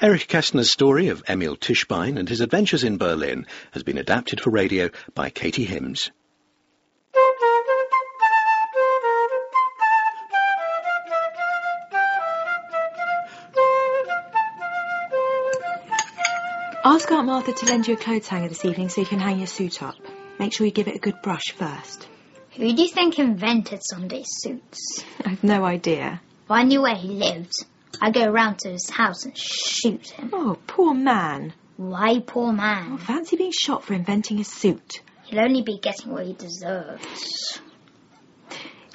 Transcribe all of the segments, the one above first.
Erich Kästner's story of Emil Tischbein and his adventures in Berlin has been adapted for radio by Katie Hims. Ask Aunt Martha to lend you a clothes hanger this evening so you can hang your suit up. Make sure you give it a good brush first. Who do you think invented Sunday suits? I've no idea. If I knew where he lived, I'd go round to his house and shoot him. Oh, poor man. Why, poor man? Oh, fancy being shot for inventing a suit. He'll only be getting what he deserves.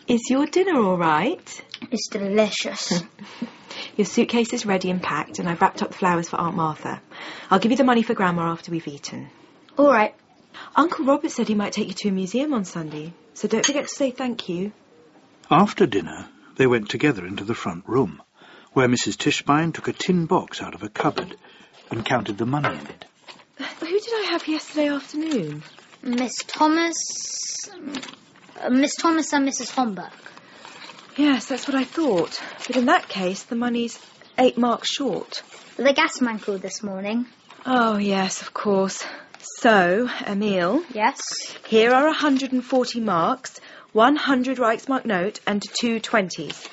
Is your dinner all right? It's delicious. Your suitcase is ready and packed, and I've wrapped up the flowers for Aunt Martha. I'll give you the money for Grandma after we've eaten. All right. Uncle Robert said he might take you to a museum on Sunday, so don't forget to say thank you. After dinner, they went together into the front room, where Mrs. Tischbein took a tin box out of a cupboard and counted the money in it. Who did I have yesterday afternoon? Miss Thomas. uh, Miss Thomas and Mrs. Homburg. Yes, that's what I thought. But in that case, the money's eight marks short. The gas man called this morning. Oh, yes, of course. So, Emil, Yes? here are 140 marks, 100 Reichsmark note, and two 20s.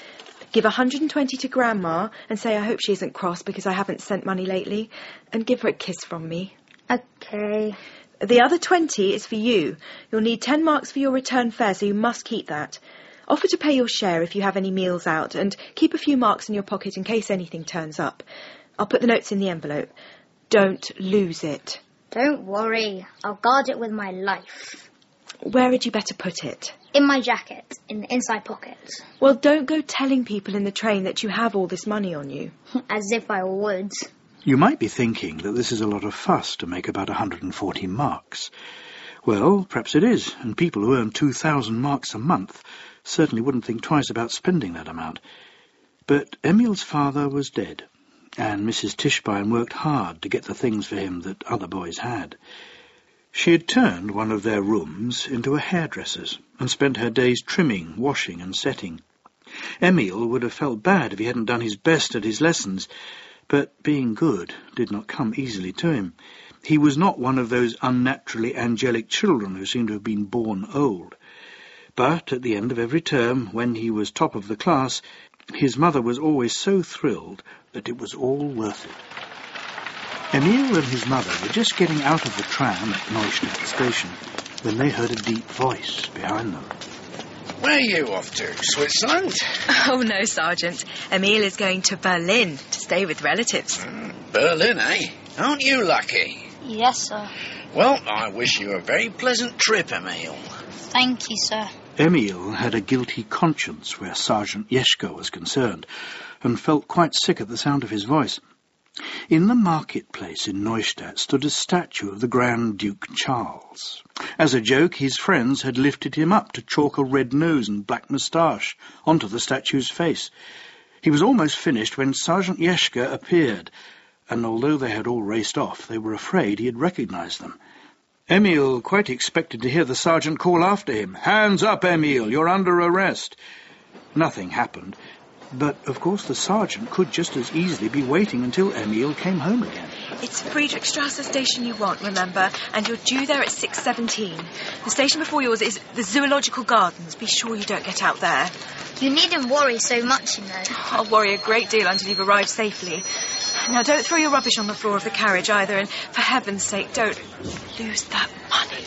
Give 120 to Grandma and say I hope she isn't cross because I haven't sent money lately. And give her a kiss from me. Okay. The other 20 is for you. You'll need 10 marks for your return fare, so you must keep that. Offer to pay your share if you have any meals out, and keep a few marks in your pocket in case anything turns up. I'll put the notes in the envelope. Don't lose it. Don't worry. I'll guard it with my life. Where had you better put it? In my jacket, in the inside pocket. Well, don't go telling people in the train that you have all this money on you. As if I would. You might be thinking that this is a lot of fuss to make about 140 marks. Well, perhaps it is, and people who earn 2,000 marks a month certainly wouldn't think twice about spending that amount. But Emil's father was dead, and Mrs. Tischbein worked hard to get the things for him that other boys had. She had turned one of their rooms into a hairdresser's and spent her days trimming, washing, and setting. Emil would have felt bad if he hadn't done his best at his lessons, but being good did not come easily to him. He was not one of those unnaturally angelic children who seem to have been born old. But at the end of every term, when he was top of the class, his mother was always so thrilled that it was all worth it. Emil and his mother were just getting out of the tram at Neustadt station when they heard a deep voice behind them. Where are you off to? Switzerland? Oh, no, Sergeant. Emil is going to Berlin to stay with relatives. Berlin, eh? Aren't you lucky? Yes, sir. Well, I wish you a very pleasant trip, Emil. Thank you, sir. Emil had a guilty conscience where Sergeant Jeschke was concerned, and felt quite sick at the sound of his voice. In the marketplace in Neustadt stood a statue of the Grand Duke Charles. As a joke, his friends had lifted him up to chalk a red nose and black moustache onto the statue's face. He was almost finished when Sergeant Jeschke appeared, and although they had all raced off, they were afraid he had recognized them. Emil quite expected to hear the sergeant call after him, Hands up, Emil, you're under arrest. Nothing happened, but of course the sergeant could just as easily be waiting until Emil came home again. It's Friedrichstrasse station you want, remember? And you're due there at 6.17. The station before yours is the Zoological Gardens. Be sure you don't get out there. You needn't worry so much, you know. I'll worry a great deal until you've arrived safely. Now, don't throw your rubbish on the floor of the carriage either, and for heaven's sake, don't lose that money.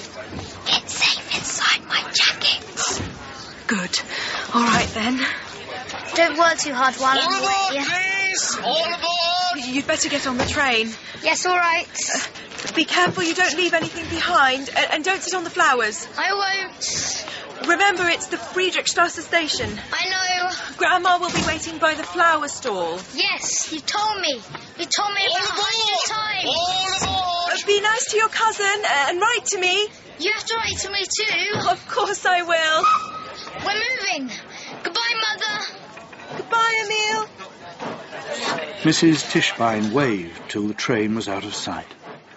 It's safe inside my jacket. Good. All right, then. Don't work too hard while I'm away. please! All aboard! You'd better get on the train. Yes, all right. Be careful you don't leave anything behind, and, and don't sit on the flowers. I won't. Remember, it's the Friedrichstrasse station. I know. Grandma will be waiting by the flower stall. Yes, you told me. You told me about a hundred times. All aboard! Be nice to your cousin uh, and write to me. You have to write to me too. Of course I will. We're moving. Goodbye, Mother. Goodbye, Emil. Mrs. Tischbein waved till the train was out of sight,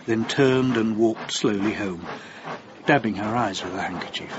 then turned and walked slowly home, dabbing her eyes with a handkerchief.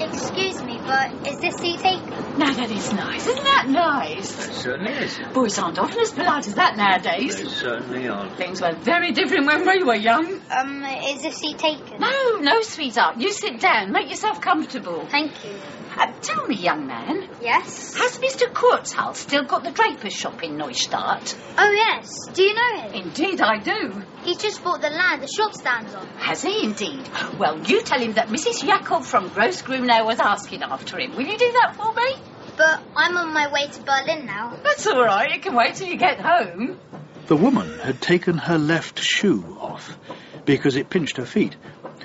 Excuse me, But is this seat taken? Now that is nice. Isn't that nice? It certainly is. Boys aren't often as polite as that nowadays. They certainly are. Things were very different when we were young. Um, is this seat taken? No, no, sweetheart. You sit down. Make yourself comfortable. Thank you. Uh, tell me, young man, Yes? has Mr. Kurzhals still got the draper's shop in Neustadt? Oh, yes. Do you know him? Indeed, I do. He's just bought the land the shop stands on. Has he indeed? Well, you tell him that Mrs. Jakob from Grossgrunau was asking after him. Will you do that for me? But I'm on my way to Berlin now. That's all right. You can wait till you get home. The woman had taken her left shoe off because it pinched her feet,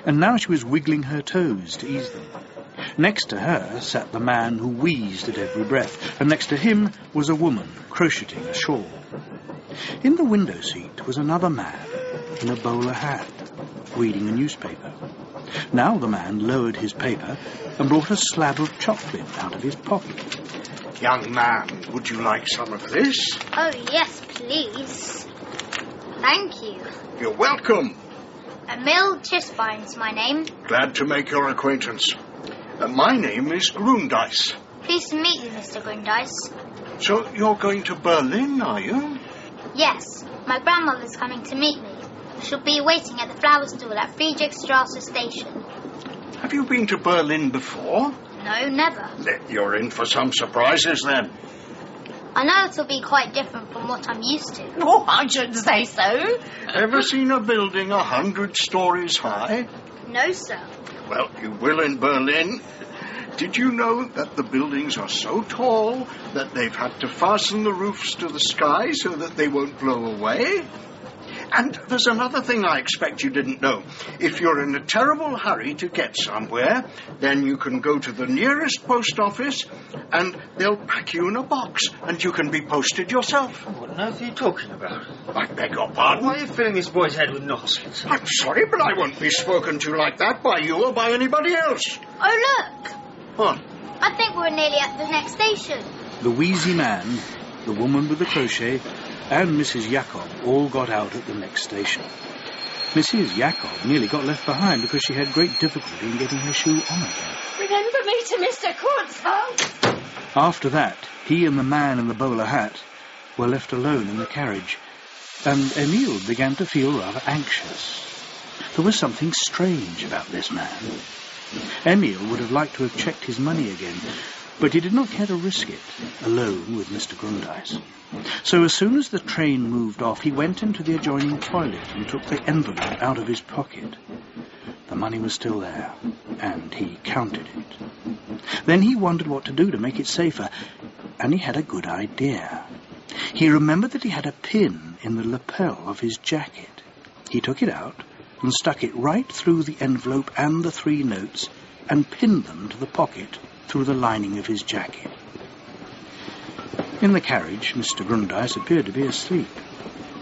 and now she was wiggling her toes to ease them. Next to her sat the man who wheezed at every breath, and next to him was a woman crocheting a shawl. In the window seat was another man in a bowler hat, reading a newspaper. Now the man lowered his paper and brought a slab of chocolate out of his pocket. Young man, would you like some of this? Oh, yes, please. Thank you. You're welcome. Emil Tischbein's my name. Glad to make your acquaintance. Uh, my name is Grundeis. Pleased to meet you, Mr. Grundeis. So you're going to Berlin, are you? Yes, my grandmother's coming to meet me. She'll be waiting at the flower stall at Friedrichstrasse station. Have you been to Berlin before? No, never. You're in for some surprises then. I know it'll be quite different from what I'm used to. Oh, I shouldn't say so. Ever seen a building a hundred stories high? No, sir. Well, you will in Berlin. Did you know that the buildings are so tall that they've had to fasten the roofs to the sky so that they won't blow away? And there's another thing I expect you didn't know. If you're in a terrible hurry to get somewhere, then you can go to the nearest post office and they'll pack you in a box and you can be posted yourself. What on earth are you talking about? I beg your pardon? Why are you filling this boy's head with nonsense? I'm sorry, but I won't be spoken to like that by you or by anybody else. Oh, look! What? I think we're nearly at the next station. The wheezy man, the woman with the crochet, and Mrs. Jakob all got out at the next station. Mrs. Jakob nearly got left behind because she had great difficulty in getting her shoe on again. Remember me to Mr. Kurzhals? After that, he and the man in the bowler hat were left alone in the carriage, and Emil began to feel rather anxious. There was something strange about this man. Emil would have liked to have checked his money again, but he did not care to risk it, alone with Mr. Grundeis. So as soon as the train moved off, he went into the adjoining toilet and took the envelope out of his pocket. The money was still there, and he counted it. Then he wondered what to do to make it safer, and he had a good idea. He remembered that he had a pin in the lapel of his jacket. He took it out and stuck it right through the envelope and the three notes and pinned them to the pocket through the lining of his jacket. In the carriage, Mr. Grundeis appeared to be asleep.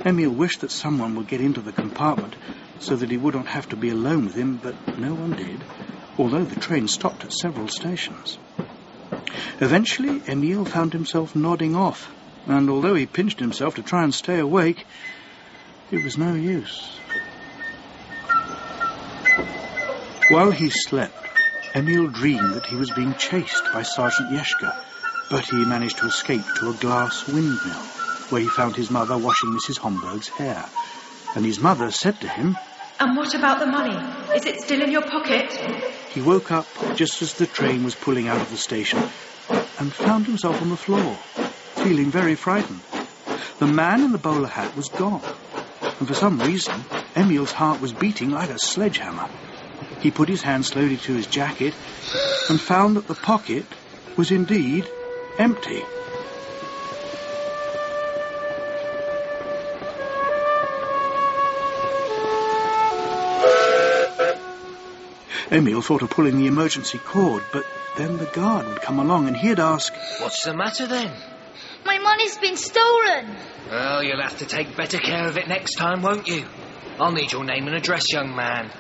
Emil wished that someone would get into the compartment so that he would not have to be alone with him, but no one did, although the train stopped at several stations. Eventually, Emil found himself nodding off, and although he pinched himself to try and stay awake, it was no use. While he slept, Emil dreamed that he was being chased by Sergeant Jeschke, but he managed to escape to a glass windmill, where he found his mother washing Mrs. Homburg's hair. And his mother said to him, And what about the money? Is it still in your pocket? He woke up just as the train was pulling out of the station and found himself on the floor, feeling very frightened. The man in the bowler hat was gone, and for some reason, Emil's heart was beating like a sledgehammer. He put his hand slowly to his jacket and found that the pocket was indeed empty. Emil thought of pulling the emergency cord, but then the guard would come along and he'd ask, What's the matter then? My money's been stolen. Well, you'll have to take better care of it next time, won't you? I'll need your name and address, young man.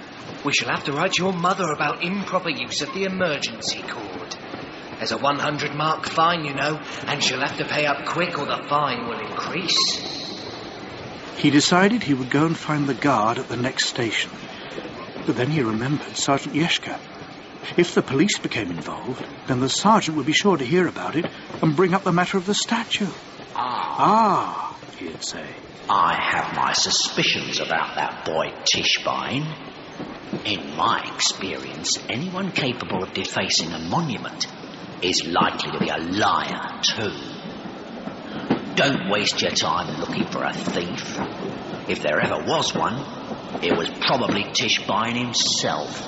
We shall have to write your mother about improper use of the emergency cord. There's a 100 mark fine, you know, and she'll have to pay up quick or the fine will increase. He decided he would go and find the guard at the next station. But then he remembered Sergeant Jeschke. If the police became involved, then the sergeant would be sure to hear about it and bring up the matter of the statue. Ah, Ah, he'd say. I have my suspicions about that boy Tischbein. In my experience, anyone capable of defacing a monument is likely to be a liar, too. Don't waste your time looking for a thief. If there ever was one, it was probably Tischbein himself.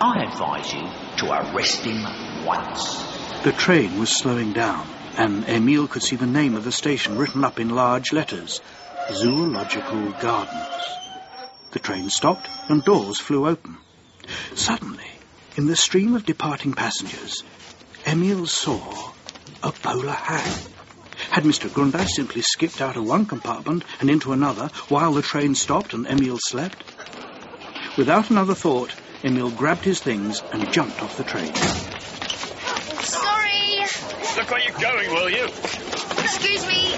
I advise you to arrest him once. The train was slowing down, and Emil could see the name of the station written up in large letters Zoological Gardens. The train stopped, and doors flew open. Suddenly, in the stream of departing passengers, Emil saw a bowler hat. Had Mr. Grundy simply skipped out of one compartment and into another while the train stopped and Emil slept? Without another thought, Emil grabbed his things and jumped off the train. Sorry. Look where you're going, will you? Excuse me.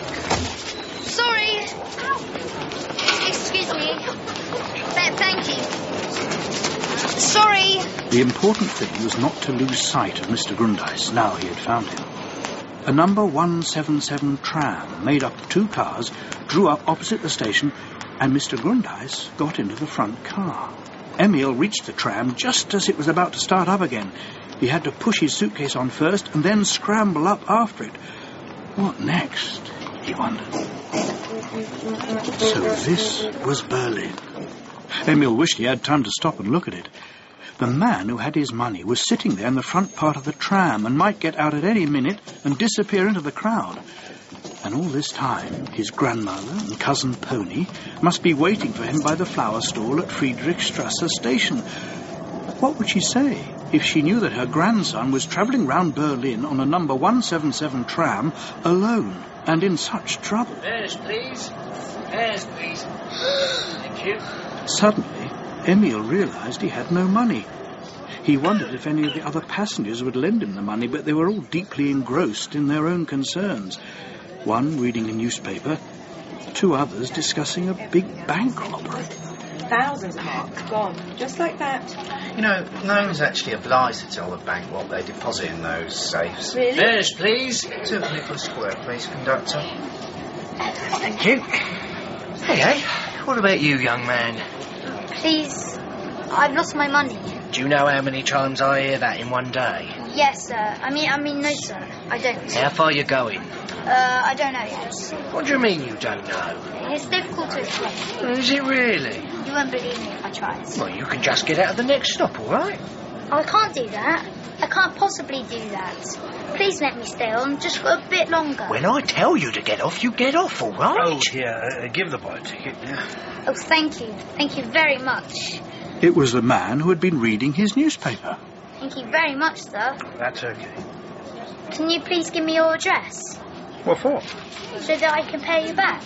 Sorry. Excuse me. Th- thank you. Sorry. The important thing was not to lose sight of Mr. Grundeis now he had found him. A number 177 tram, made up of two cars, drew up opposite the station, and Mr. Grundeis got into the front car. Emil reached the tram just as it was about to start up again. He had to push his suitcase on first and then scramble up after it. What next? He wondered. So this was Berlin. Emil wished he had time to stop and look at it. The man who had his money was sitting there in the front part of the tram and might get out at any minute and disappear into the crowd. And all this time, his grandmother and cousin Pony must be waiting for him by the flower stall at Friedrichstrasse station. What would she say if she knew that her grandson was travelling round Berlin on a number 177 tram alone and in such trouble? There's, please. There's, please. Thank you. Suddenly, Emil realized he had no money. He wondered if any of the other passengers would lend him the money, but they were all deeply engrossed in their own concerns. One reading a newspaper, two others discussing a big bank robbery. Thousands of marks gone, just like that. You know, no one's actually obliged to tell the bank what they deposit in those safes. Really? There's, please. Two Nicholas Square, please, conductor. Thank you. Hey, hey. What about you, young man? Please. I've lost my money. Do you know how many times I hear that in one day? Yes, sir. I mean, I mean, no, sir. I don't. How far you going? Uh, I don't know yet. What do you mean you don't know? It's difficult to explain. Is it really? You won't believe me if I try. Well, you can just get out of the next stop, all right? Oh, I can't do that. I can't possibly do that. Please let me stay on just for a bit longer. When I tell you to get off, you get off, all right? Oh, here, uh, give the boy a ticket. Oh, thank you. Thank you very much. It was the man who had been reading his newspaper. Thank you very much, sir. That's okay. Can you please give me your address What for? so that I can pay you back?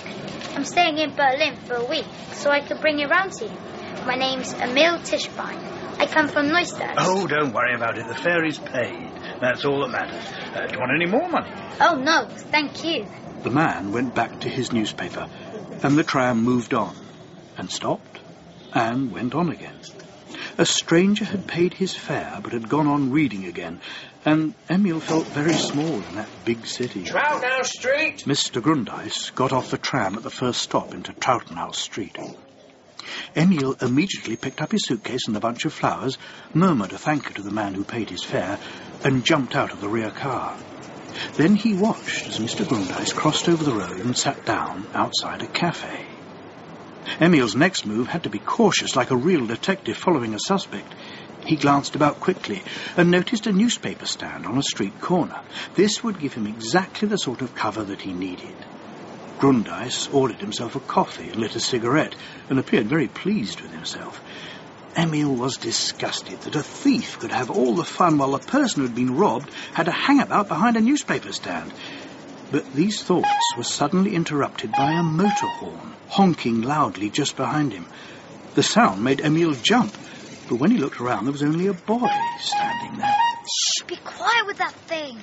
I'm staying in Berlin for a week, so I could bring it round to you. My name's Emil Tischbein. I come from Neustadt. Oh, don't worry about it. The fare is paid. That's all that matters. Uh, do you want any more money? Oh, no, thank you. The man went back to his newspaper, and the tram moved on, and stopped, and went on again. A stranger had paid his fare, but had gone on reading again, and Emil felt very small in that big city. Trautenau Street. Mr. Grundeis got off the tram at the first stop into Trautenau Street. Emil immediately picked up his suitcase and a bunch of flowers, murmured a thank you to the man who paid his fare, and jumped out of the rear car. Then he watched as Mr. Grundeis crossed over the road and sat down outside a cafe. Emil's next move had to be cautious, like a real detective following a suspect. He glanced about quickly and noticed a newspaper stand on a street corner. This would give him exactly the sort of cover that he needed. Grundeis ordered himself a coffee and lit a cigarette and appeared very pleased with himself. Emil was disgusted that a thief could have all the fun while the person who had been robbed had a hangabout behind a newspaper stand. But these thoughts were suddenly interrupted by a motor horn, honking loudly just behind him. The sound made Emil jump, but when he looked around there was only a boy standing there. Shh, be quiet with that thing.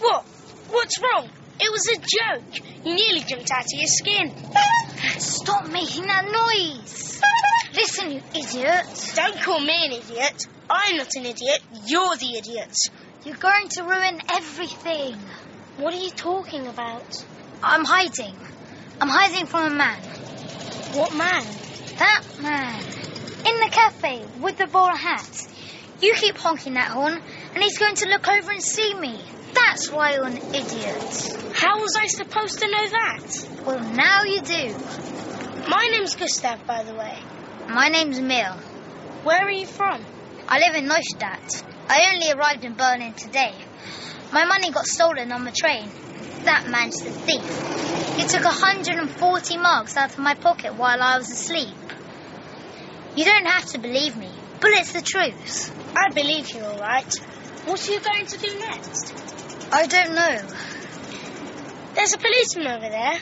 What? What's wrong? It was a joke. You nearly jumped out of your skin. Stop making that noise. Listen, you idiot. Don't call me an idiot. I'm not an idiot. You're the idiot. You're going to ruin everything. What are you talking about? I'm hiding. I'm hiding from a man. What man? That man. In the cafe with the bowler hat. You keep honking that horn, and he's going to look over and see me. That's why you're an idiot. How was I supposed to know that? Well, now you do. My name's Gustav, by the way. My name's Emil. Where are you from? I live in Neustadt. I only arrived in Berlin today. My money got stolen on the train. That man's the thief. He took 140 marks out of my pocket while I was asleep. You don't have to believe me, but it's the truth. I believe you, all right. What are you going to do next? I don't know. There's a policeman over there.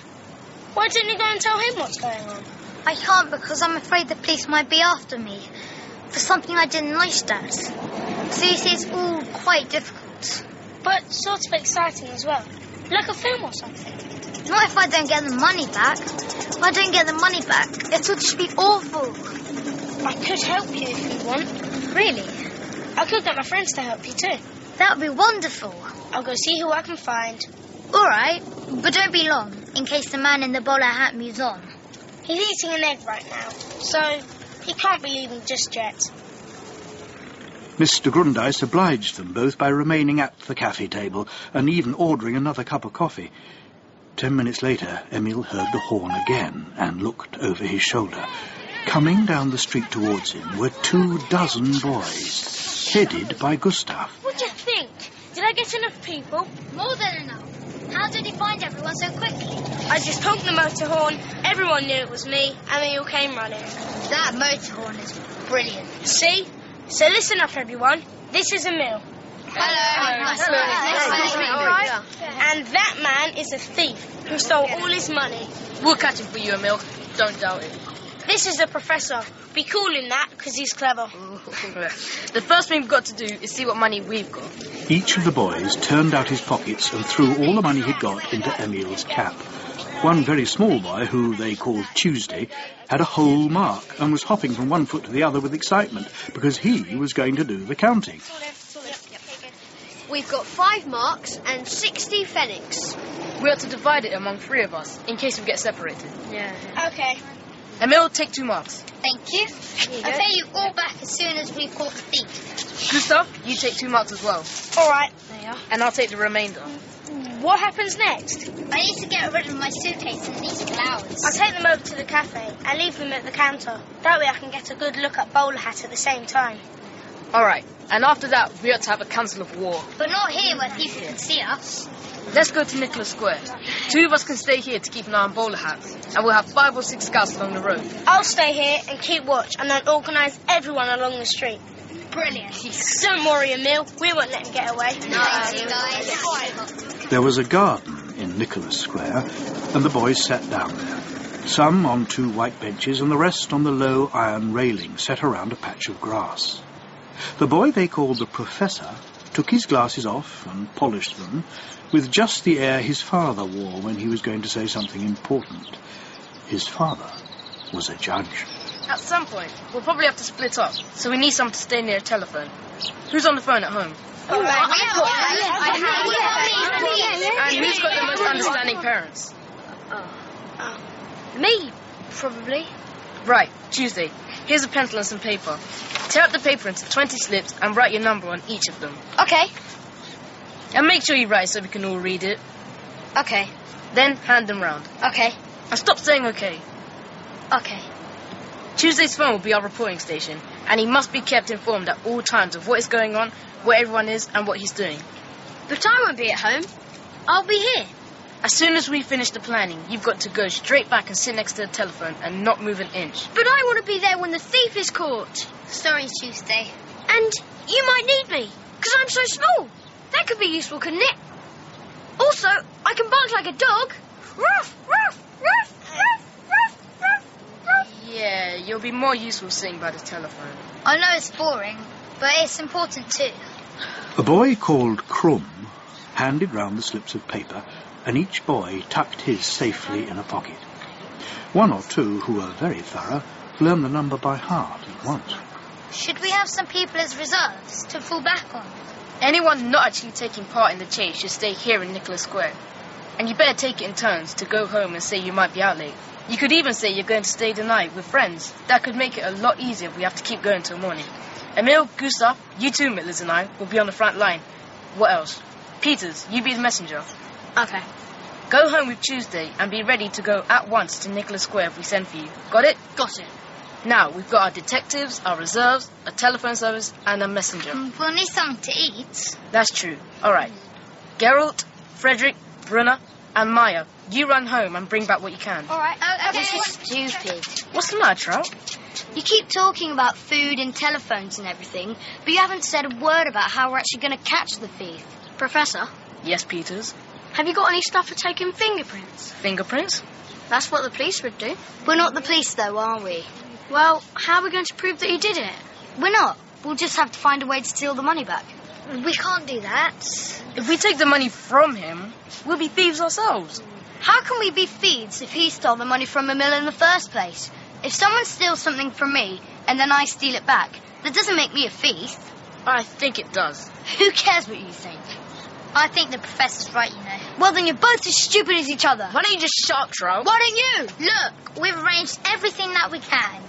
Why didn't you go and tell him what's going on? I can't because I'm afraid the police might be after me for something I did in Neustadt. So you see, it's all quite difficult. But sort of exciting as well. Like a film or something. Not if I don't get the money back. If I don't get the money back, it'll just be awful. I could help you if you want. Really? I could get my friends to help you too. That would be wonderful. I'll go see who I can find. All right, but don't be long, in case the man in the bowler hat moves on. He's eating an egg right now, so he can't be leaving just yet. Mr. Grundeis obliged them both by remaining at the cafe table and even ordering another cup of coffee. Ten minutes later, Emil heard the horn again and looked over his shoulder. Coming down the street towards him were two dozen boys, headed by Gustav. What do you think? Did I get enough people? More than enough. How did he find everyone so quickly? I just honked the motor horn, everyone knew it was me, and they all came running. That motor horn is brilliant. See? So listen up, everyone. This is Emil. Hello. Nice to meet you. Nice to meet you. All right. And that man is a thief who stole all his money. We'll catch him for you, Emil. Don't doubt it. This is the professor. We call him that because he's clever. the first thing we've got to do is see what money we've got. Each of the boys turned out his pockets and threw all the money he'd got into Emil's cap. One very small boy, who they called Tuesday, had a whole mark and was hopping from one foot to the other with excitement because he was going to do the counting. We've got five marks and 60 pfennigs. We have to divide it among three of us in case we get separated. Yeah. Okay. Emil, take two marks. Thank you. I'll pay you all back as soon as we've caught the thief. Gustav, you take two marks as well. All right. There you And I'll take the remainder. What happens next? I need to get rid of my suitcase and these flowers. I'll take them over to the cafe and leave them at the counter. That way I can get a good look at Bowler Hat at the same time. All right. And after that, we ought to have a council of war. But not here where people can see us. Let's go to Nicholas Square. Two of us can stay here to keep an eye on bowler hats, and we'll have five or six scouts along the road. I'll stay here and keep watch and then organise everyone along the street. Brilliant. Don't worry, Emil. We won't let him get away. Thank you, guys. There was a garden in Nicholas Square, and the boys sat down there. Some on two white benches, and the rest on the low iron railing set around a patch of grass. The boy they called the Professor took his glasses off and polished them with just the air his father wore when he was going to say something important. His father was a judge. At some point, we'll probably have to split up, so we need someone to stay near a telephone. Who's on the phone at home? All right. And who's got the most understanding parents? Me, probably. Right, Tuesday. Here's a pencil and some paper. Tear up the paper into 20 slips and write your number on each of them. Okay. And make sure you write so we can all read it. Okay. Then hand them round. Okay. And stop saying okay. Okay. Tuesday's phone will be our reporting station, and he must be kept informed at all times of what is going on, where everyone is, and what he's doing. But I won't be at home. I'll be here. As soon as we finish the planning, you've got to go straight back and sit next to the telephone and not move an inch. But I want to be there when the thief is caught. Sorry, Tuesday. And you might need me, because I'm so small. That could be useful, couldn't it? Also, I can bark like a dog. Ruff, ruff, ruff, ruff, ruff, ruff, ruff. Yeah, you'll be more useful sitting by the telephone. I know it's boring, but it's important too. A boy called Krum handed round the slips of paper and each boy tucked his safely in a pocket. One or two, who were very thorough, learned the number by heart at once. Should we have some people as reserves to fall back on? Anyone not actually taking part in the chase should stay here in Nicholas Square. And you better take it in turns to go home and say you might be out late. You could even say you're going to stay the night with friends. That could make it a lot easier if we have to keep going till morning. Emil, Gustav, you two, Mittlers and I, will be on the front line. What else? Peters, you be the messenger. Okay. Go home with Tuesday and be ready to go at once to Nicholas Square if we send for you. Got it? Got it. Now, we've got our detectives, our reserves, a telephone service, and a messenger. Mm, we'll need something to eat. That's true. All right. Geralt, Frederick, Brunner, and Maya, you run home and bring back what you can. All right. Oh, okay. This is stupid. What's the matter, Trout? You keep talking about food and telephones and everything, but you haven't said a word about how we're actually going to catch the thief. Professor, Yes, Peters. Have you got any stuff for taking fingerprints? Fingerprints? That's what the police would do. We're not the police, though, are we? Well, how are we going to prove that he did it? We're not. We'll just have to find a way to steal the money back. We can't do that. If we take the money from him, we'll be thieves ourselves. How can we be thieves if he stole the money from Emil in the first place? If someone steals something from me and then I steal it back, that doesn't make me a thief. I think it does. Who cares what you think? I think the professor's right, you know. Well, then you're both as stupid as each other. Why don't you just shut up, Trout? Why don't you? Look, we've arranged everything that we can.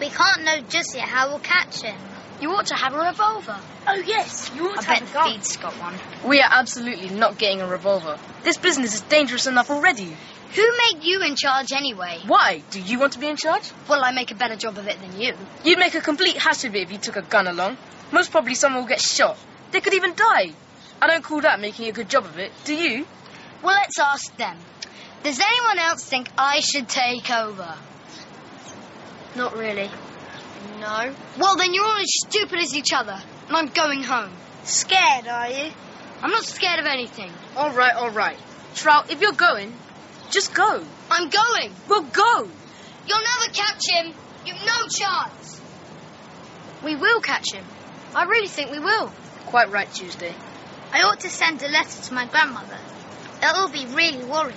We can't know just yet how we'll catch him. You ought to have a revolver. Oh, yes, you ought I to bet have a the gun. thief's got one. We are absolutely not getting a revolver. This business is dangerous enough already. Who made you in charge anyway? Why? Do you want to be in charge? Well, I make a better job of it than you. You'd make a complete hash of it if you took a gun along. Most probably someone will get shot. They could even die. I don't call that making a good job of it. Do you? Well, let's ask them. Does anyone else think I should take over? Not really. No. Well, then you're all as stupid as each other, and I'm going home. Scared, are you? I'm not scared of anything. All right, all right. Trout, if you're going, just go. I'm going. Well, go. You'll never catch him. You've no chance. We will catch him. I really think we will. Quite right, Tuesday. I ought to send a letter to my grandmother. They'll all be really worried.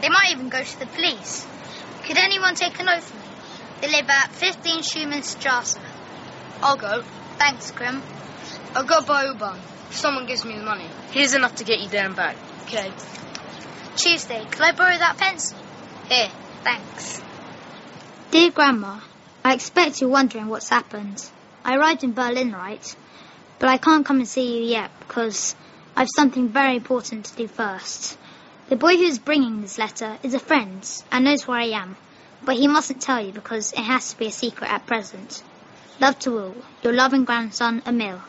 They might even go to the police. Could anyone take a note for me? They live at 15 Schumannstrasse. I'll go. Thanks, Grim. I'll go buy U-Bahn. If someone gives me the money. Here's enough to get you there and back. Okay. Tuesday, could I borrow that pencil? Here. Thanks. Dear Grandma, I expect you're wondering what's happened. I arrived in Berlin, right? But I can't come and see you yet because I've something very important to do first. The boy who's bringing this letter is a friend and knows where I am, but he mustn't tell you because it has to be a secret at present. Love to all, your loving grandson, Emil.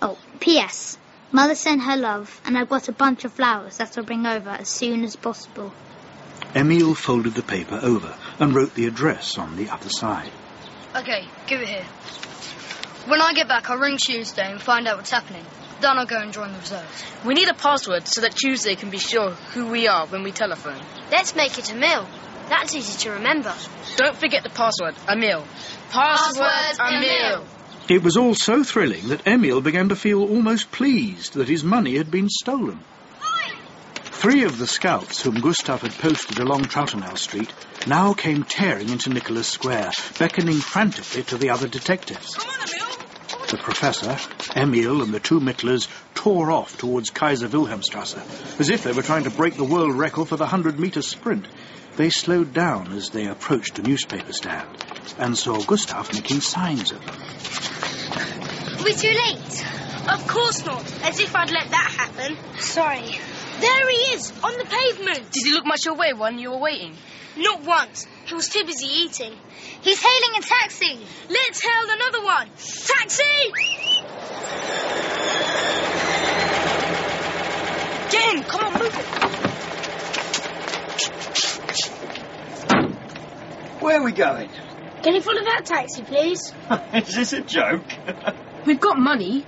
Oh, P.S. Mother sent her love, and I've got a bunch of flowers that I'll bring over as soon as possible. Emil folded the paper over and wrote the address on the other side. Okay, give it here. When I get back, I'll ring Tuesday and find out what's happening. Then I'll go and join the reserves. We need a password so that Tuesday can be sure who we are when we telephone. Let's make it a mill. That's easy to remember. Don't forget the password, Emil. Password, Emil. It was all so thrilling that Emil began to feel almost pleased that his money had been stolen. Three of the scouts whom Gustav had posted along Trautenau Street now came tearing into Nicholas Square, beckoning frantically to the other detectives. The professor, Emil, and the two Mittlers tore off towards Kaiser Wilhelmstrasse, as if they were trying to break the world record for the 100 metre sprint. They slowed down as they approached a newspaper stand and saw Gustav making signs at them. We're too late? Of course not. As if I'd let that happen. Sorry. There he is, on the pavement. Did he look much your way when you were waiting? Not once. He was too busy eating. He's hailing a taxi. Let's hail another one. Taxi! Get in! Come on, move it! Where are we going? Can you follow that taxi, please? Is this a joke? We've got money.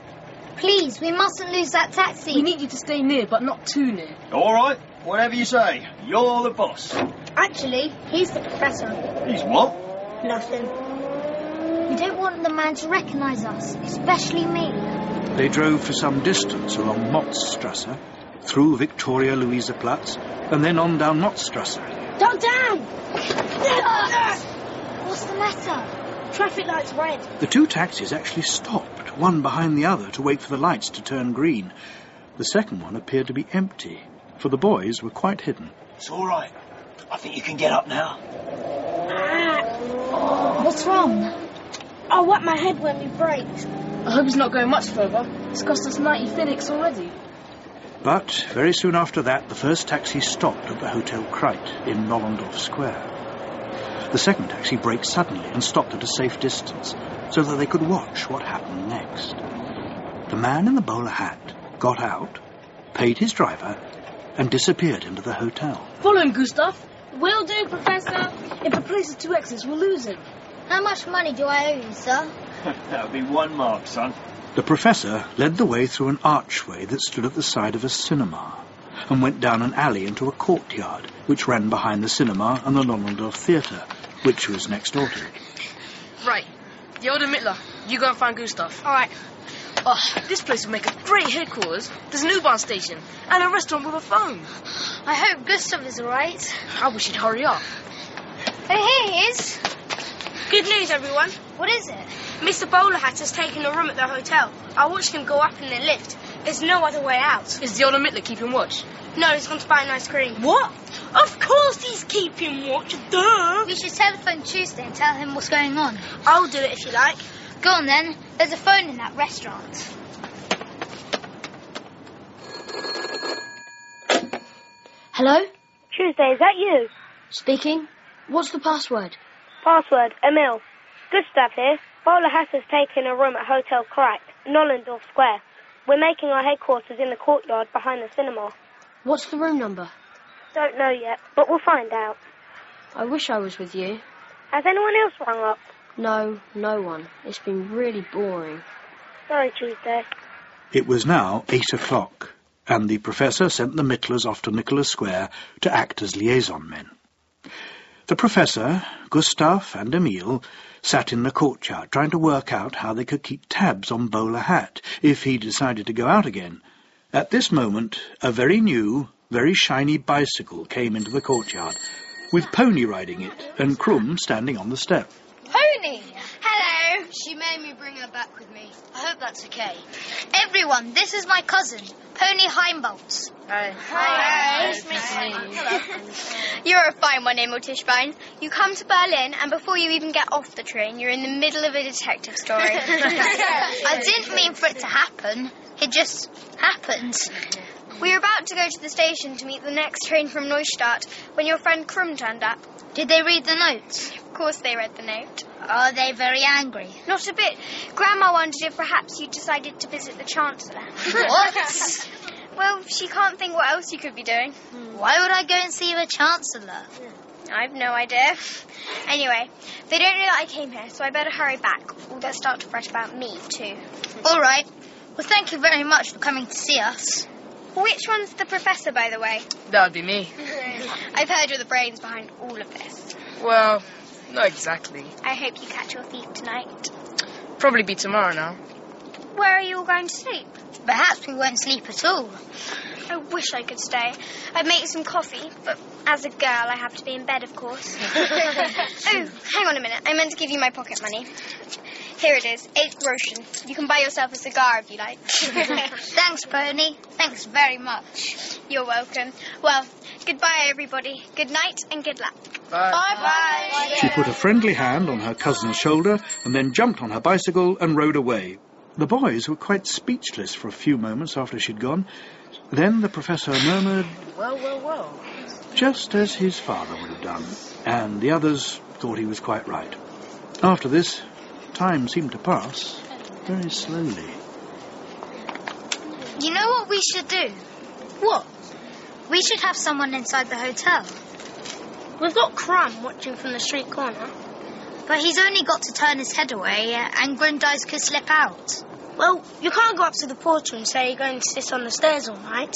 Please, we mustn't lose that taxi. We need you to stay near, but not too near. All right, whatever you say. You're the boss. Actually, he's the professor. He's what? Nothing. We don't want the man to recognise us, especially me. They drove for some distance along Motzstrasse, through Victoria Louisa Platz, and then on down Motzstrasse. Don't down! What's the matter? Traffic light's red. The two taxis actually stopped, one behind the other, to wait for the lights to turn green. The second one appeared to be empty, for the boys were quite hidden. It's all right. I think you can get up now. Ah. What's wrong? I whacked my head when we braked. I hope it's not going much further. It's cost us 90 pfennigs already. But very soon after that, the first taxi stopped at the Hotel Kreit in Nollendorf Square. The second taxi braked suddenly and stopped at a safe distance so that they could watch what happened next. The man in the bowler hat got out, paid his driver, and disappeared into the hotel. Follow him, Gustav. Will do, Professor. If the place is two exits, we'll lose him. How much money do I owe you, sir? That'll be one mark, son. The professor led the way through an archway that stood at the side of a cinema and went down an alley into a courtyard which ran behind the cinema and the Nollendorf Theatre, which was next door to it. Right. The older Mittler, you go and find Gustav. All right. Oh, this place would make a great headquarters. There's an U-Bahn station and a restaurant with a phone. I hope Gustav is alright. I wish he'd hurry up. Oh, here he is. Good news, everyone. What is it? Mr. Bowler Hat has taken a room at the hotel. I watched him go up in the lift. There's no other way out. Is the older Mittler keeping watch? No, he's gone to buy an ice cream. What? Of course he's keeping watch. Duh. We should telephone Tuesday and tell him what's going on. I'll do it if you like. Go on then. There's a phone in that restaurant. Hello? Tuesday, is that you? Speaking. What's the password? Password, Emil. Gustav here. Bowler Hat has taken a room at Hotel Kreit, Nollendorf Square. We're making our headquarters in the courtyard behind the cinema. What's the room number? Don't know yet, but we'll find out. I wish I was with you. Has anyone else rung up? No, no one. It's been really boring. Sorry, Tuesday. It was now eight o'clock, and the professor sent the Mittlers off to Nicholas Square to act as liaison men. The professor, Gustav, and Emil sat in the courtyard trying to work out how they could keep tabs on Bowler Hat if he decided to go out again. At this moment, a very new, very shiny bicycle came into the courtyard, with Pony riding it and Krum standing on the step. Pony! Hello! She made me bring her back with me. I hope that's okay. Everyone, this is my cousin, Pony Heimboldt. Hi. Hi. You're a fine one, Emil Tischbein. You come to Berlin, and before you even get off the train, you're in the middle of a detective story. I didn't mean for it to happen. It just happened. We were about to go to the station to meet the next train from Neustadt when your friend Krum turned up. Did they read the notes? Of course they read the note. Are they very angry? Not a bit. Grandma wondered if perhaps you decided to visit the Chancellor. What? well, she can't think what else you could be doing. Why would I go and see the Chancellor? I've no idea. Anyway, they don't know that I came here, so I better hurry back, or they'll start to fret about me, too. All right. Well, thank you very much for coming to see us. Which one's the professor, by the way? That would be me. I've heard you're the brains behind all of this. Well, not exactly. I hope you catch your thief tonight. Probably be tomorrow now. Where are you all going to sleep? Perhaps we won't sleep at all. I wish I could stay. I'd make some coffee, but as a girl, I have to be in bed, of course. oh, hang on a minute. I meant to give you my pocket money. Here it is, eight groschen. You can buy yourself a cigar if you like. Thanks, Pony. Thanks very much. You're welcome. Well, goodbye, everybody. Good night and good luck. Bye. Bye-bye. She put a friendly hand on her cousin's shoulder and then jumped on her bicycle and rode away. The boys were quite speechless for a few moments after she'd gone. Then the professor murmured, Well, well, well. just as his father would have done, and the others thought he was quite right. After this, time seemed to pass very slowly. You know what we should do? What? We should have someone inside the hotel. We've got Krum watching from the street corner. But he's only got to turn his head away, uh, and Grundeis could slip out. Well, you can't go up to the porter and say you're going to sit on the stairs all night.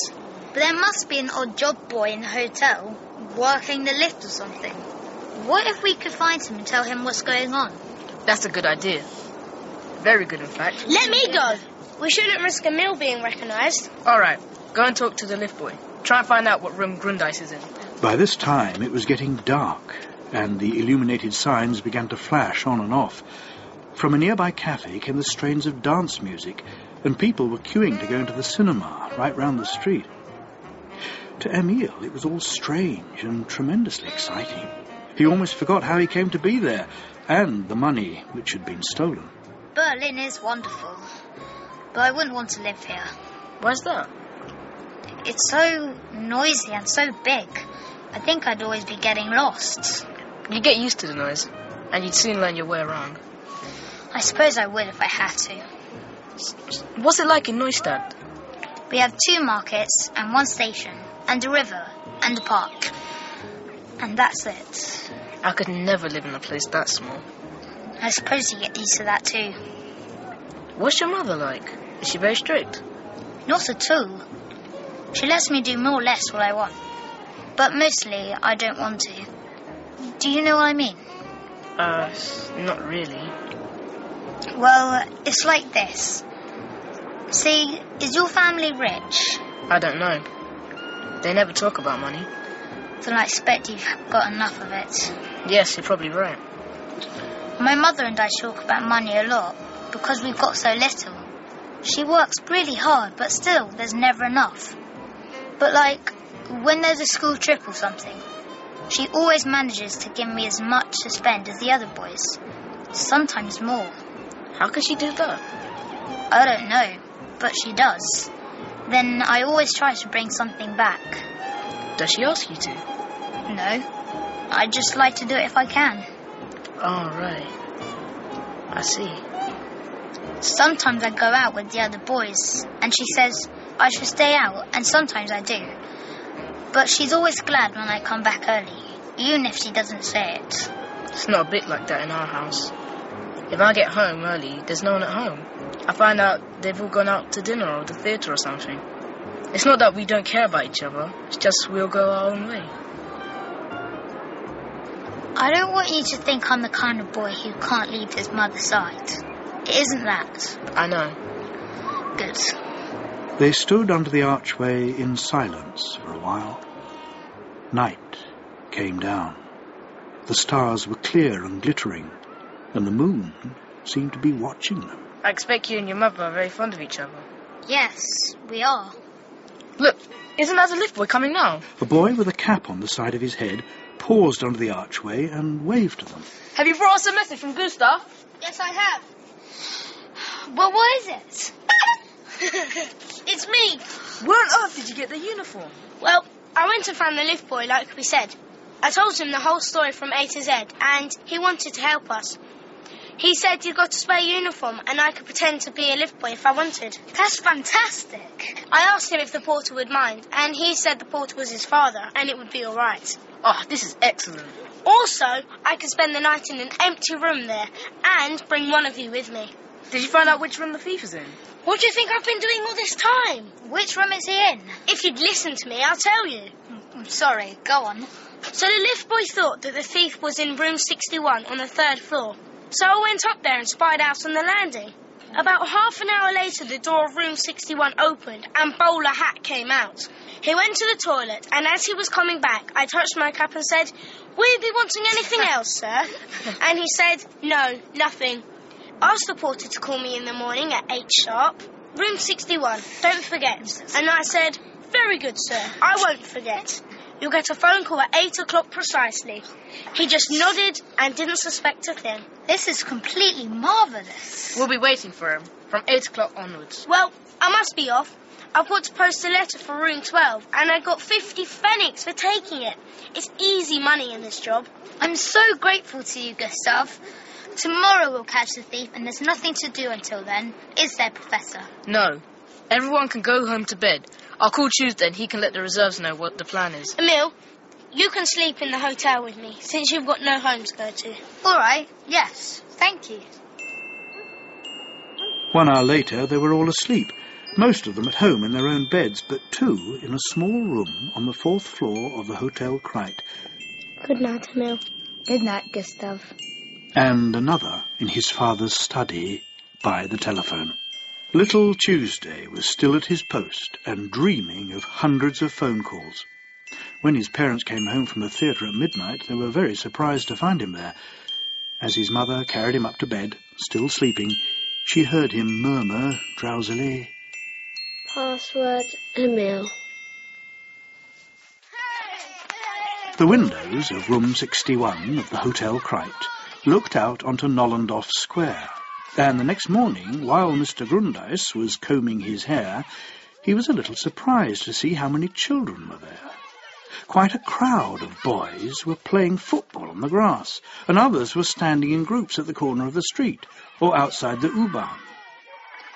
But there must be an odd job boy in the hotel, working the lift or something. What if we could find him and tell him what's going on? That's a good idea. Very good, in fact. Let me go. We shouldn't risk Emil being recognised. All right. Go and talk to the lift boy. Try and find out what room Grundeis is in. By this time, it was getting dark, and the illuminated signs began to flash on and off. From a nearby cafe came the strains of dance music, and people were queuing to go into the cinema right round the street. To Emil, it was all strange and tremendously exciting. He almost forgot how he came to be there, and the money which had been stolen. Berlin is wonderful, but I wouldn't want to live here. Why's that? It's so noisy and so big. I think I'd always be getting lost. You'd get used to the noise, and you'd soon learn your way around. I suppose I would if I had to. What's it like in Neustadt? We have two markets and one station, and a river, and a park. And that's it. I could never live in a place that small. I suppose you get used to that too. What's your mother like? Is she very strict? Not at all. She lets me do more or less what I want. But mostly I don't want to. Do you know what I mean? Uh, not really. Well, it's like this. See, is your family rich? I don't know. They never talk about money. Then I expect you've got enough of it. Yes, you're probably right. My mother and I talk about money a lot because we've got so little. She works really hard, but still, there's never enough. But like, when there's a school trip or something, she always manages to give me as much to spend as the other boys. Sometimes more. How can she do that? I don't know, but she does. Then I always try to bring something back. Does she ask you to? No. I just like to do it if I can. Oh, right. I see. Sometimes I go out with the other boys, and she says I should stay out, and sometimes I do. But she's always glad when I come back early, even if she doesn't say it. It's not a bit like that in our house. If I get home early, there's no one at home. I find out they've all gone out to dinner or the theatre or something. It's not that we don't care about each other, it's just we'll go our own way. I don't want you to think I'm the kind of boy who can't leave his mother's side. It isn't that. I know. Good. They stood under the archway in silence for a while. Night came down. The stars were clear and glittering, and the moon seemed to be watching them. I expect you and your mother are very fond of each other. Yes, we are. Look, isn't that the lift boy coming now? A boy with a cap on the side of his head paused under the archway and waved to them. Have you brought us a message from Gustav? Yes, I have. Well, what is it? it's me. Where on earth did you get the uniform? Well, I went and found the lift boy, like we said. I told him the whole story from A to Z, and he wanted to help us. He said you got a spare uniform, and I could pretend to be a lift boy if I wanted. That's fantastic. I asked him if the porter would mind, and he said the porter was his father, and it would be all right. Oh, this is excellent. Also, I could spend the night in an empty room there, and bring one of you with me. Did you find out which room the thief is in? What do you think I've been doing all this time? Which room is he in? If you'd listen to me, I'll tell you. I'm sorry, go on. So the lift boy thought that the thief was in room 61 on the third floor. So I went up there and spied out on the landing. About half an hour later, the door of room 61 opened and Bowler Hat came out. He went to the toilet, and as he was coming back, I touched my cap and said, Will you be wanting anything else, sir? and he said, No, nothing. Asked the porter to call me in the morning at 8 sharp. Room 61, don't forget. And I said, Very good, sir, I won't forget. You'll get a phone call at 8 o'clock precisely. He just nodded and didn't suspect a thing. This is completely marvellous. We'll be waiting for him from 8 o'clock onwards. Well, I must be off. I've got to post a letter for room 12, and I got 50 pfennigs for taking it. It's easy money in this job. I'm so grateful to you, Gustav. Tomorrow we'll catch the thief, and there's nothing to do until then, is there, Professor? No. Everyone can go home to bed. I'll call Tuesday and he can let the reserves know what the plan is. Emil, you can sleep in the hotel with me, since you've got no home to go to. All right, yes, thank you. One hour later, they were all asleep, most of them at home in their own beds, but two in a small room on the fourth floor of the Hotel Kreid, Good night, Emil. Good night, Gustav. and another in his father's study by the telephone. Little Tuesday was still at his post and dreaming of hundreds of phone calls. When his parents came home from the theatre at midnight, they were very surprised to find him there. As his mother carried him up to bed, still sleeping, she heard him murmur drowsily, Password Emil. The windows of room 61 of the Hotel Kreid looked out onto Nollendorf Square, and the next morning, while Mr. Grundeis was combing his hair, he was a little surprised to see how many children were there. Quite a crowd of boys were playing football on the grass, and others were standing in groups at the corner of the street or outside the U-Bahn.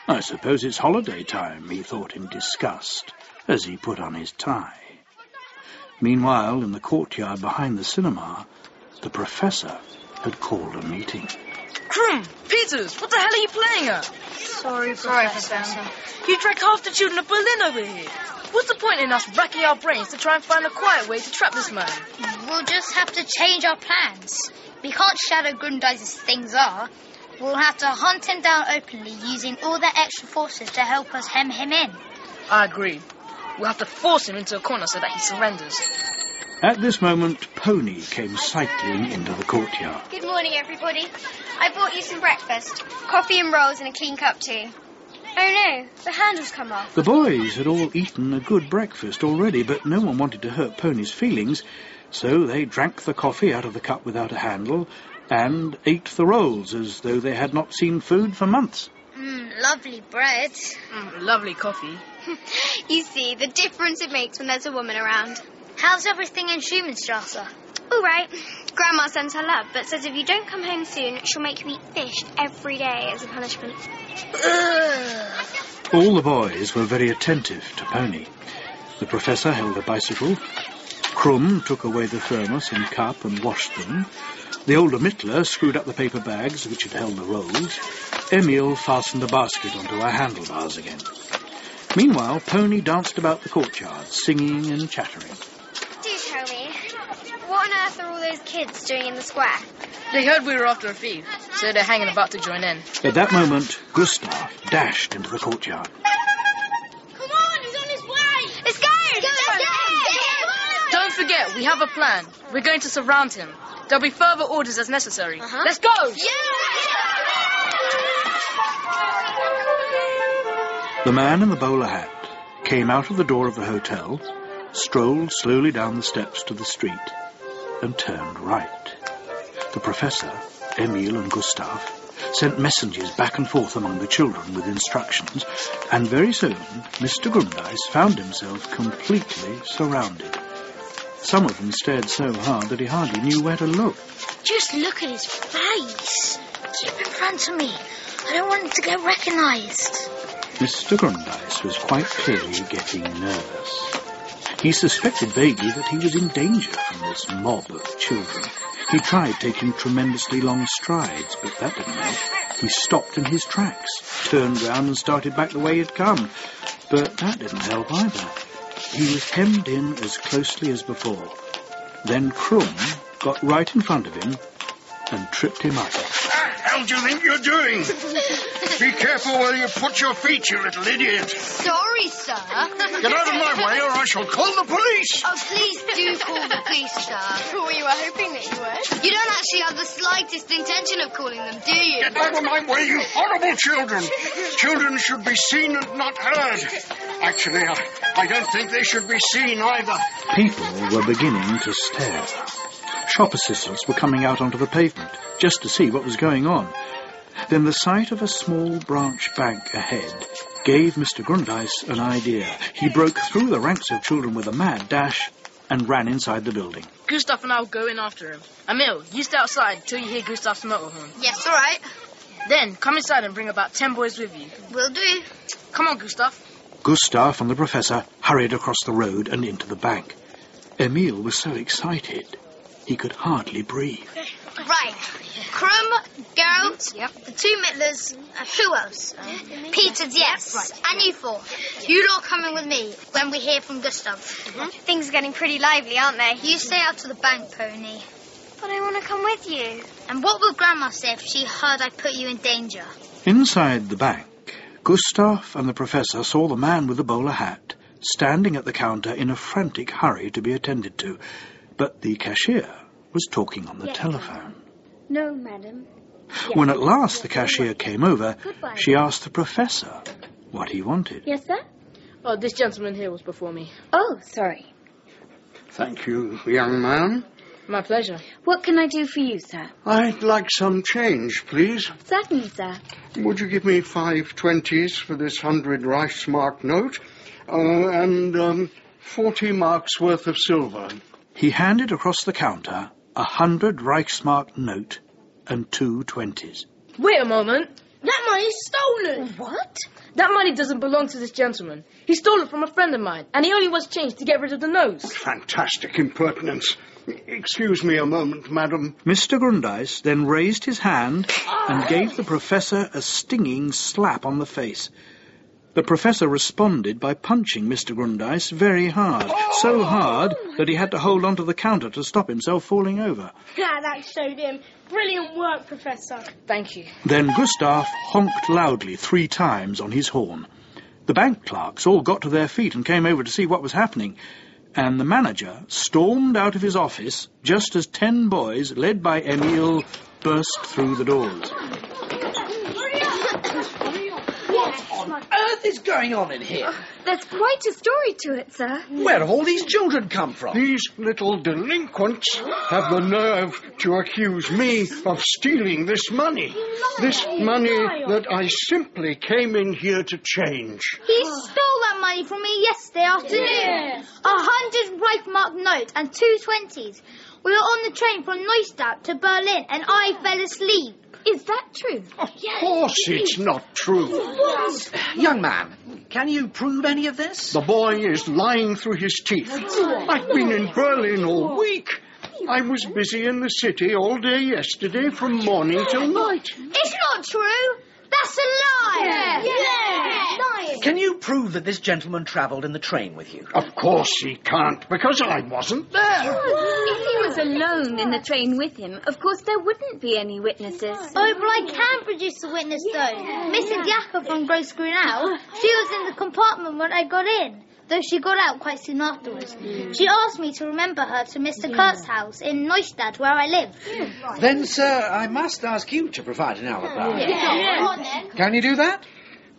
I suppose it's holiday time, he thought in disgust, as he put on his tie. Meanwhile, in the courtyard behind the cinema, the professor had called a meeting. Krum, Peters, what the hell are you playing at? Sorry, Sorry, Professor. You dragged half the children of Berlin over here. What's the point in us racking our brains to try and find a quiet way to trap this man? We'll just have to change our plans. We can't shadow Grundeis as things are. We'll have to hunt him down openly using all the extra forces to help us hem him in. I agree. We'll have to force him into a corner so that he surrenders. At this moment, Pony came cycling into the courtyard. Good morning, everybody. I bought you some breakfast. Coffee and rolls and a clean cup, too. Oh no, the handle's come off. The boys had all eaten a good breakfast already, but no one wanted to hurt Pony's feelings, so they drank the coffee out of the cup without a handle and ate the rolls as though they had not seen food for months. Mmm, lovely bread. Mm, lovely coffee. you see, the difference it makes when there's a woman around. How's everything in Schumannstrasse? All right. Grandma sends her love, but says if you don't come home soon, she'll make you eat fish every day as a punishment. All the boys were very attentive to Pony. The professor held a bicycle. Krum took away the thermos and cup and washed them. The older Mittler screwed up the paper bags which had held the rolls. Emil fastened the basket onto our handlebars again. Meanwhile, Pony danced about the courtyard, singing and chattering. Do tell me, what on earth are all those kids doing in the square? They heard we were after a thief, so they're hanging about to join in. At that moment, Gustav dashed into the courtyard. Come on, he's on his way. Let's go! Let's go! Don't forget, we have a plan. We're going to surround him. There'll be further orders as necessary. Uh-huh. Let's go! The man in the bowler hat came out of the door of the hotel, strolled slowly down the steps to the street, and turned right. The professor, Emil and Gustav, sent messengers back and forth among the children with instructions, and very soon Mr. Grundeis found himself completely surrounded. Some of them stared so hard that he hardly knew where to look. Just look at his face. Keep in front of me. I don't want him to get recognised. Mr. Grundeis was quite clearly getting nervous. He suspected vaguely that he was in danger from this mob of children. He tried taking tremendously long strides, but that didn't help. He stopped in his tracks, turned round and started back the way he'd come, but that didn't help either. He was hemmed in as closely as before. Then Krum got right in front of him and tripped him up. How do you think you're doing? Be careful where you put your feet, you little idiot. Sorry, sir. Get out of my way or I shall call the police. Oh, please do call the police, sir. We were hoping that you would. You don't actually have the slightest intention of calling them, do you? Get out of my way, you horrible children. Children should be seen and not heard. Actually, I, I don't think they should be seen either. People were beginning to stare. Shop assistants were coming out onto the pavement just to see what was going on. Then the sight of a small branch bank ahead gave Mr. Grundeis an idea. He broke through the ranks of children with a mad dash and ran inside the building. Gustav and I will go in after him. Emil, you stay outside till you hear Gustav's motor horn. Yes, all right. Then come inside and bring about ten boys with you. Will do. Come on, Gustav. Gustav and the professor hurried across the road and into the bank. Emil was so excited he could hardly breathe. Right. Krum, Geralt, the two Mittlers, uh, who else? Peters, yes. And you four. You lot coming with me when we hear from Gustav. Things are getting pretty lively, aren't they? You stay out to the bank, Pony. But I want to come with you. And what will Grandma say if she heard I put you in danger? Inside the bank, Gustav and the professor saw the man with the bowler hat standing at the counter in a frantic hurry to be attended to, but the cashier was talking on the Yes. telephone. No, madam. When at last the cashier came over, Goodbye. she asked the professor what he wanted. Yes, sir? Oh, this gentleman here was before me. Oh, sorry. Thank you, young man. My pleasure. What can I do for you, sir? I'd like some change, please. Certainly, sir. Would you give me five twenties for this hundred Reichsmark note? Uh, and um, forty marks worth of silver. He handed across the counter a hundred Reichsmark note and two twenties. Wait a moment. That money's stolen. What? That money doesn't belong to this gentleman. He stole it from a friend of mine, and he only wants change to get rid of the nose. Fantastic impertinence. Excuse me a moment, madam. Mr. Grundeis then raised his hand and ah. gave the professor a stinging slap on the face. The professor responded by punching Mr. Grundeis very hard, so hard that he had to hold onto the counter to stop himself falling over. Yeah, that showed him. Brilliant work, Professor. Thank you. Then Gustav honked loudly three times on his horn. The bank clerks all got to their feet and came over to see what was happening, and the manager stormed out of his office just as ten boys, led by Emil, burst through the doors. What on earth is going on in here? Uh, there's quite a story to it, sir. Where have all these children come from? These little delinquents have the nerve to accuse me of stealing this money. This money that I simply came in here to change. He stole that money from me yesterday afternoon. A hundred Reichsmark note and two twenties. We were on the train from Neustadt to Berlin and I fell asleep. Is that true? Of course it's not true. Young man, can you prove any of this? The boy is lying through his teeth. I've been in Berlin all week. I was busy in the city all day yesterday from morning till night. It's not true. That's a lie. Lying. Can you prove that this gentleman travelled in the train with you? Of course he can't, because I wasn't there. If he was alone in the train with him, of course there wouldn't be any witnesses. Oh, but I can produce a witness though. Mrs. Jakob from Gross Grunau, she was in the compartment when I got in. Though she got out quite soon afterwards. Mm. She asked me to remember her to Mr. Mm. Kurzhals in Neustadt, where I live. Mm. Then, sir, I must ask you to provide an alibi. Yeah. Come on. Can you do that?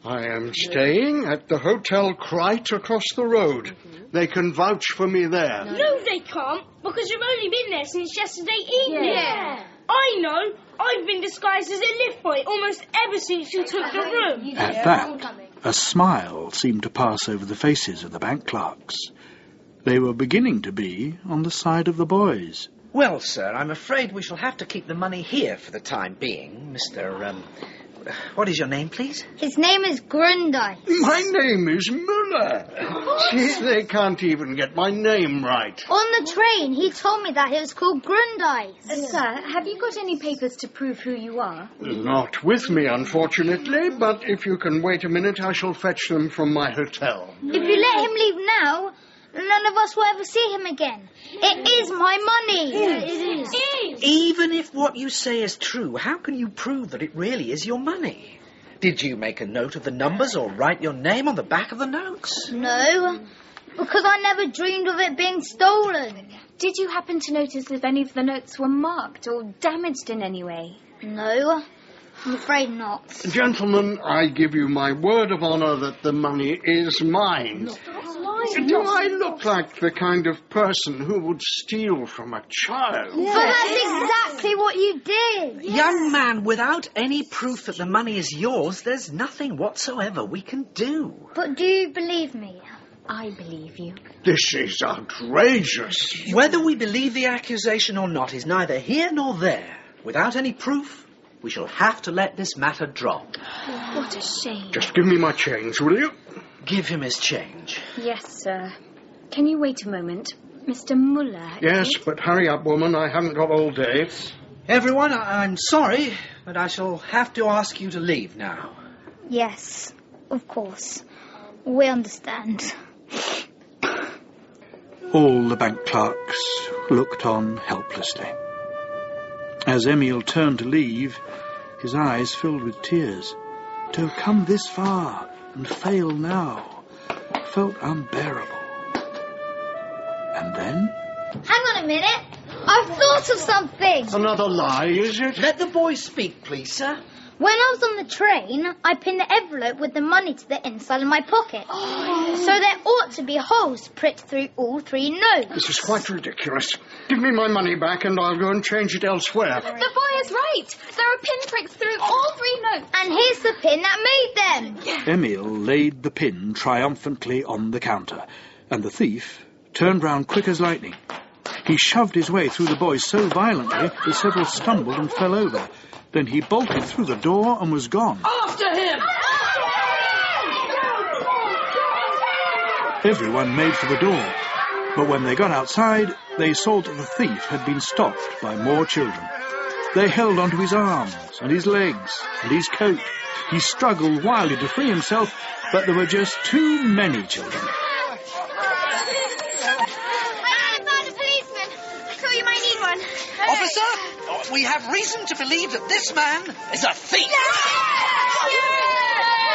I am staying at the Hotel Kreid across the road. Mm-hmm. They can vouch for me there. No, they can't, because you've only been there since yesterday evening. Yeah. I know. I've been disguised as a lift boy almost ever since you took the room. At that, a smile seemed to pass over the faces of the bank clerks. They were beginning to be on the side of the boys. Well, sir, I'm afraid we shall have to keep the money here for the time being. Mr. Um, what is your name, please? His name is Grundeis. My name is Muller. See, they can't even get my name right. On the train, he told me that he was called Grundeis. Uh, sir, have you got any papers to prove who you are? Not with me, unfortunately, but if you can wait a minute, I shall fetch them from my hotel. If you let him leave now, none of us will ever see him again. It is my money. It is. Even if what you say is true, how can you prove that it really is your money? Did you make a note of the numbers or write your name on the back of the notes? No, because I never dreamed of it being stolen. Did you happen to notice if any of the notes were marked or damaged in any way? No, I'm afraid not. Gentlemen, I give you my word of honor that the money is mine. Do I look like the kind of person who would steal from a child? But that's exactly what you did. Young man, without any proof that the money is yours, there's nothing whatsoever we can do. But do you believe me? I believe you. This is outrageous. Whether we believe the accusation or not is neither here nor there. Without any proof, we shall have to let this matter drop. What a shame. Just give me my change, will you? Give him his change. Yes, sir. Can you wait a moment? Mr. Muller. Yes, but hurry up, woman. I haven't got all day. Everyone, I- I'm sorry, but I shall have to ask you to leave now. Yes, of course. We understand. All the bank clerks looked on helplessly. As Emil turned to leave, his eyes filled with tears. To have come this far and fail now felt unbearable. And then Hang on a minute. I've thought of something. Another lie, is it? Let the boy speak, please, sir. When I was on the train, I pinned the envelope with the money to the inside of my pocket. Oh, so there ought to be holes pricked through all three notes. This is quite ridiculous. Give me my money back and I'll go and change it elsewhere. The boy is right. There are pinpricks through all three notes. And here's the pin that made them. Emil laid the pin triumphantly on the counter, and the thief turned round quick as lightning. He shoved his way through the boys so violently that several stumbled and fell over. Then he bolted through the door and was gone. After him! Everyone made for the door. But when they got outside, they saw that the thief had been stopped by more children. They held onto his arms and his legs and his coat. He struggled wildly to free himself, but there were just too many children. Officer, we have reason to believe that this man is a thief.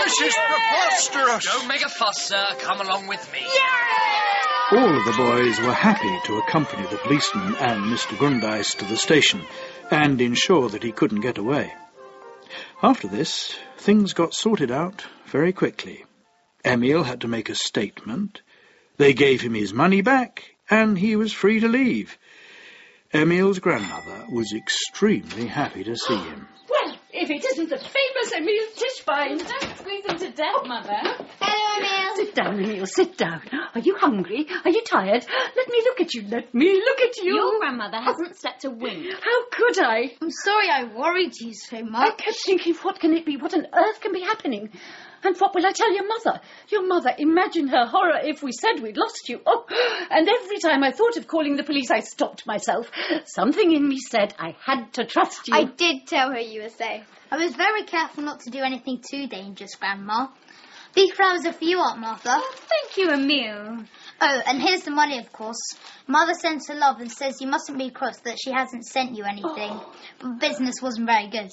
This is preposterous. Don't make a fuss, sir. Come along with me. All of the boys were happy to accompany the policeman and Mr. Grundeis to the station and ensure that he couldn't get away. After this, things got sorted out very quickly. Emil had to make a statement. They gave him his money back, and he was free to leave. Emil's grandmother was extremely happy to see him. Well, if it isn't the famous Emil Tischbein. Don't squeeze him to death, Mother. Hello, Emil. Sit down, Emil, sit down. Are you hungry? Are you tired? Let me look at you. Let me look at you. Your grandmother hasn't slept a wink. How could I? I'm sorry I worried you so much. I kept thinking, what can it be? What on earth can be happening? And what will I tell your mother? Your mother, imagine her horror if we said we'd lost you. Oh, and every time I thought of calling the police, I stopped myself. Something in me said I had to trust you. I did tell her you were safe. I was very careful not to do anything too dangerous, Grandma. These flowers are for you, Aunt Martha. Oh, thank you, Emil. Oh, and here's the money, of course. Mother sends her love and says you mustn't be cross that she hasn't sent you anything. But business wasn't very good.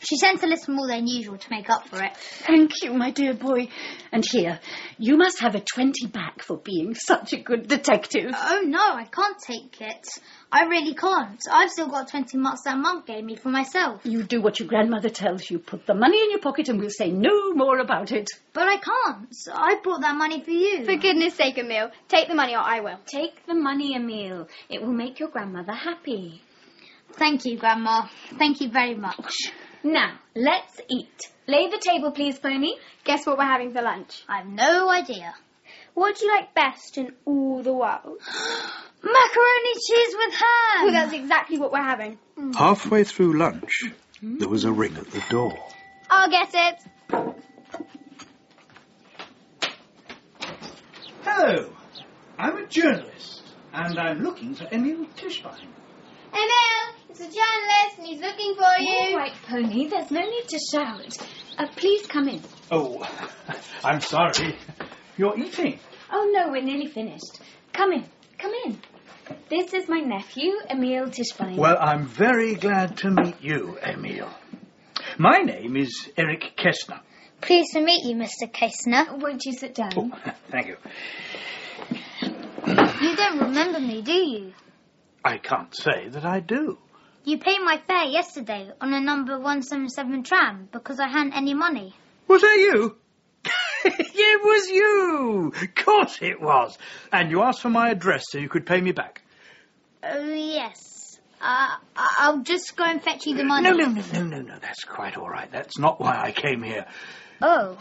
She sent a little more than usual to make up for it. Thank you, my dear boy. And here, you must have a 20 back for being such a good detective. Oh no, I can't take it. I really can't. I've still got 20 marks that Mum gave me for myself. You do what your grandmother tells you. Put the money in your pocket and we'll say no more about it. But I can't. I brought that money for you. For goodness sake, Emil, take the money or I will. Take the money, Emil. It will make your grandmother happy. Thank you, Grandma. Thank you very much. Now, let's eat. Lay the table, please, Pony. Guess what we're having for lunch? I've no idea. What do you like best in all the world? Macaroni cheese with ham! Well, that's exactly what we're having. Mm. Halfway through lunch, mm. there was a ring at the door. I'll get it. Hello. I'm a journalist, and I'm looking for Emil Tischbein. Emil, it's a journalist and he's looking for you. All right, Pony, there's no need to shout. Uh, please come in. Oh, I'm sorry. You're eating. Oh, no, we're nearly finished. Come in, come in. This is my nephew, Emil Tischbein. Well, I'm very glad to meet you, Emil. My name is Eric Kästner. Pleased to meet you, Mr. Kästner. Won't you sit down? Oh, thank you. You don't remember me, do you? I can't say that I do. You paid my fare yesterday on a number 177 tram because I hadn't any money. Was that you? it was you! Of course it was. And you asked for my address so you could pay me back. Oh, yes. Uh, I'll just go and fetch you the money. No, no, no, no, no, no. That's quite all right. That's not why I came here. Oh,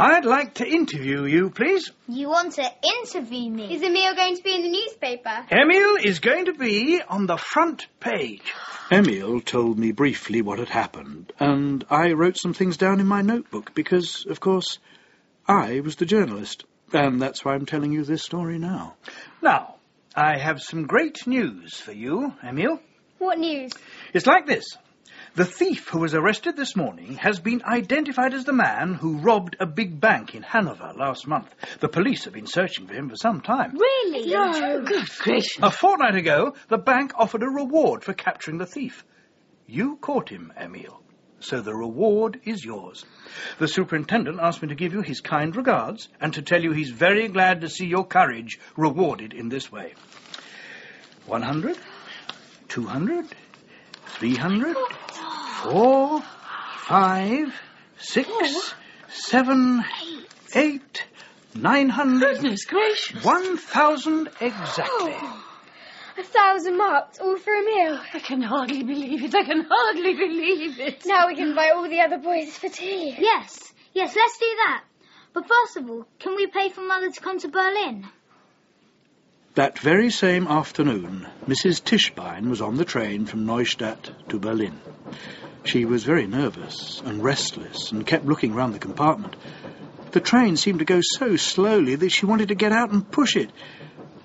I'd like to interview you, please. you want to interview me? Is Emil going to be in the newspaper? Emil is going to be on the front page. Emil told me briefly what had happened, and I wrote some things down in my notebook because, of course, I was the journalist, and that's why I'm telling you this story now. Now, I have some great news for you, Emil. What news? It's like this. The thief who was arrested this morning has been identified as the man who robbed a big bank in Hanover last month. The police have been searching for him for some time. Really? No. Good gracious. A fortnight ago, the bank offered a reward for capturing the thief. You caught him, Emil. so the reward is yours. The superintendent asked me to give you his kind regards and to tell you he's very glad to see your courage rewarded in this way. 100, 200, 300, 4, 5, 6, 7, 8, 900. Goodness gracious. 1,000 exactly. Oh, a thousand marks, all for Emil. I can hardly believe it. I can hardly believe it. Now we can buy all the other boys for tea. Yes, yes, let's do that. But first of all, can we pay for Mother to come to Berlin? That very same afternoon, Mrs. Tischbein was on the train from Neustadt to Berlin. She was very nervous and restless and kept looking round the compartment. The train seemed to go so slowly that she wanted to get out and push it.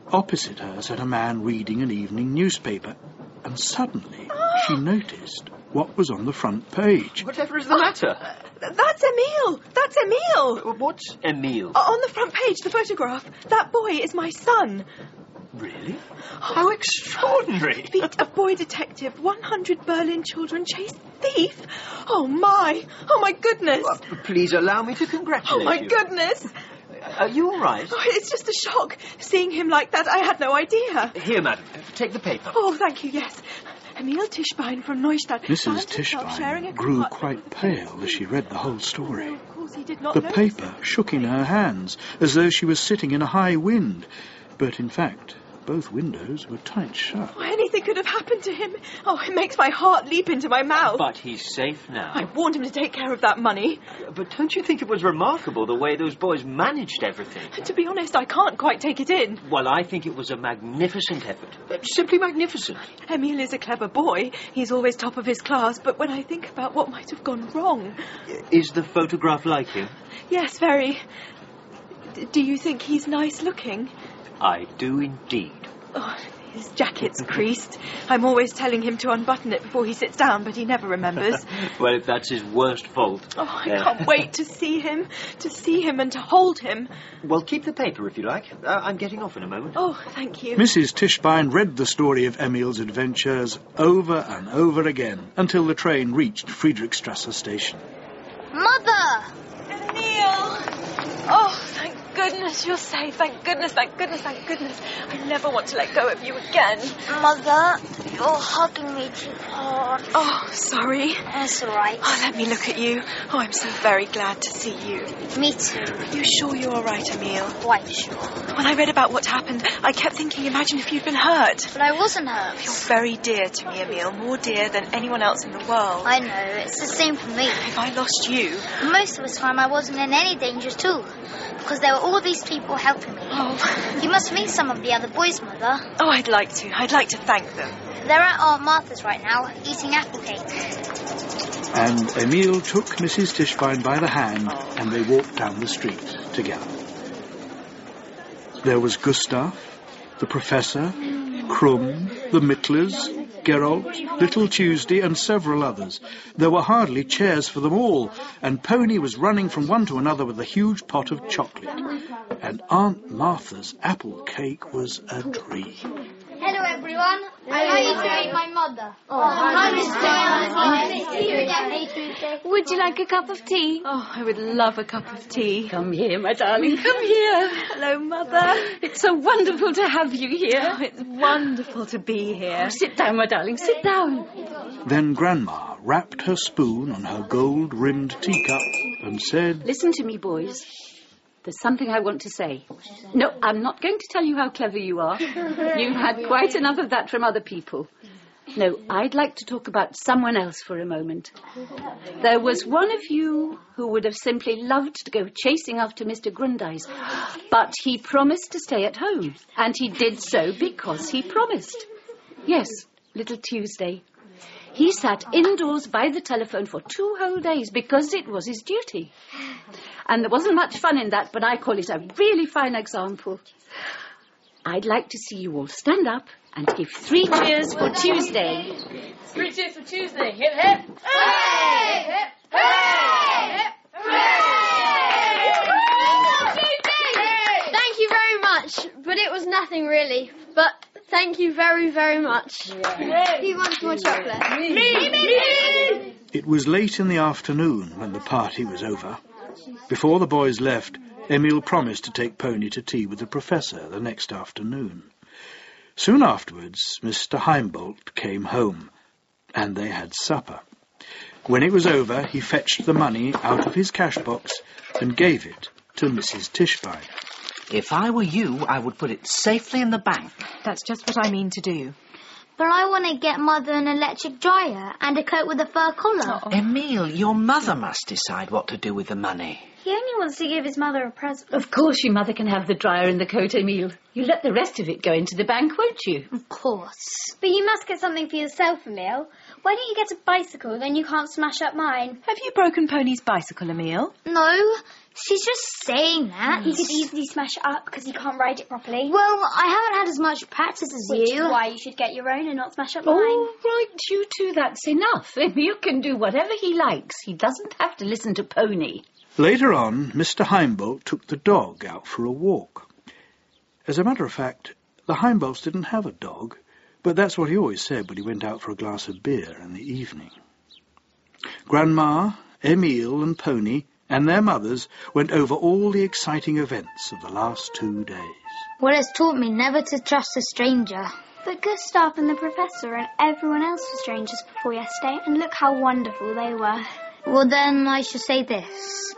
Opposite her sat a man reading an evening newspaper, and suddenly she noticed what was on the front page. Whatever is the matter? Uh, that's Emil! That's Emil! What's Emil? O- On the front page, the photograph. That boy is my son. Really? How extraordinary! Feat of boy detective, 100 Berlin children chase thief. Oh my! Oh my goodness! Please allow me to congratulate you. Oh my you. goodness! Are you all right? Oh, it's just a shock. Seeing him like that, I had no idea. Here, madam, take the paper. Oh, thank you, yes. Emil Tischbein from Neustadt. Mrs. found himself sharing a Tischbein grew quite pale as she read the whole story. Of course, he did not The notice paper shook in her hands as though she was sitting in a high wind, but in fact, both windows were tight shut. Oh, anything could have happened to him. Oh, it makes my heart leap into my mouth. But he's safe now. I warned him to take care of that money. But don't you think it was remarkable the way those boys managed everything? To be honest, I can't quite take it in. Well, I think it was a magnificent effort. Uh, Simply magnificent. Emil is a clever boy. He's always top of his class, but when I think about what might have gone wrong. Is the photograph like him? Yes, very. D- do you think he's nice looking? I do indeed. Oh, his jacket's creased. I'm always telling him to unbutton it before he sits down, but he never remembers. well, if that's his worst fault. Oh, I Uh, can't wait to see him, to see him and to hold him. Well, keep the paper if you like. Uh, I'm getting off in a moment. Oh, thank you. Mrs. Tischbein read the story of Emil's adventures over and over again until the train reached Friedrichstrasse station. Mother! Emil! Oh, thank goodness you're safe. Thank goodness, thank goodness, thank goodness. I never want to let go of you again. Mother, you're hugging me too hard. Oh, sorry. That's all right. Oh, let me look at you. Oh, I'm so very glad to see you. Me too. You sure you're all right, Emil? Quite sure. When I read about what happened, I kept thinking, imagine if you'd been hurt. But I wasn't hurt. You're very dear to me, Emil. More dear than anyone else in the world. I know, it's the same for me. If I lost you, Most of the time I wasn't in any danger too. Because there were all these people helping me. Oh. You must meet some of the other boys, Mother. oh, I'd like to. I'd like to thank them. They're at Aunt Martha's right now, eating apple cake. And Emil took Mrs. Tischbein by the hand oh. and they walked down the street together. There was Gustav, the professor, Krum, the Mittlers, Geralt, Little Tuesday, and several others. There were hardly chairs for them all, and Pony was running from one to another with a huge pot of chocolate. And Aunt Martha's apple cake was a dream. Hello, everyone. I'd like you my mother. Oh, hi, hi, Miss Jones. See you again, hey, Tuesday. Would you like a cup of tea? Oh, I would love a cup of tea. Come here, my darling. Come here. Hello, Mother. It's so wonderful to have you here. Oh, it's wonderful to be here. Oh, sit down, my darling. Sit down. Then Grandma wrapped her spoon on her gold-rimmed teacup and said, Listen to me, boys. There's something I want to say. No, I'm not going to tell you how clever you are. You've had quite enough of that from other people. No, I'd like to talk about someone else for a moment. There was one of you who would have simply loved to go chasing after Mr. Grundeis, but he promised to stay at home, and he did so because he promised. Yes, little Tuesday. He sat indoors by the telephone for two whole days because it was his duty. And there wasn't much fun in that, but I call it a really fine example. I'd like to see you all stand up and give three cheers for Tuesday. Three cheers for Tuesday. Hip hip. Hooray! Hip Thank you very much, but it was nothing really. But thank you very, very much. Who wants more chocolate? Me, Me! Me! It was late in the afternoon when the party was over. Before the boys left, Emil promised to take Pony to tea with the professor the next afternoon. Soon afterwards, Mr. Heimbold came home, and they had supper. When it was over, he fetched the money out of his cash box and gave it to Mrs. Tischbein. If I were you, I would put it safely in the bank. That's just what I mean to do. But I want to get Mother an electric dryer and a coat with a fur collar. Oh. Emil, your mother must decide what to do with the money. He only wants to give his mother a present. Of course your mother can have the dryer and the coat, Emil. You let the rest of it go into the bank, won't you? Of course. But you must get something for yourself, Emil. Why don't you get a bicycle, then you can't smash up mine? Have you broken Pony's bicycle, Emil? No, she's just saying that. He could easily smash it up because he can't ride it properly. Well, I haven't had as much practice as Which you. is why you should get your own and not smash up mine. All right, you two, that's enough. Emil can do whatever he likes. He doesn't have to listen to Pony. Later on, Mr. Heimbold took the dog out for a walk. As a matter of fact, the Heimbolds didn't have a dog, but that's what he always said when he went out for a glass of beer in the evening. Grandma, Emil and Pony and their mothers went over all the exciting events of the last two days. Well, it's taught me never to trust a stranger. But Gustav and the professor and everyone else were strangers before yesterday, and look how wonderful they were. Well, then I should say this.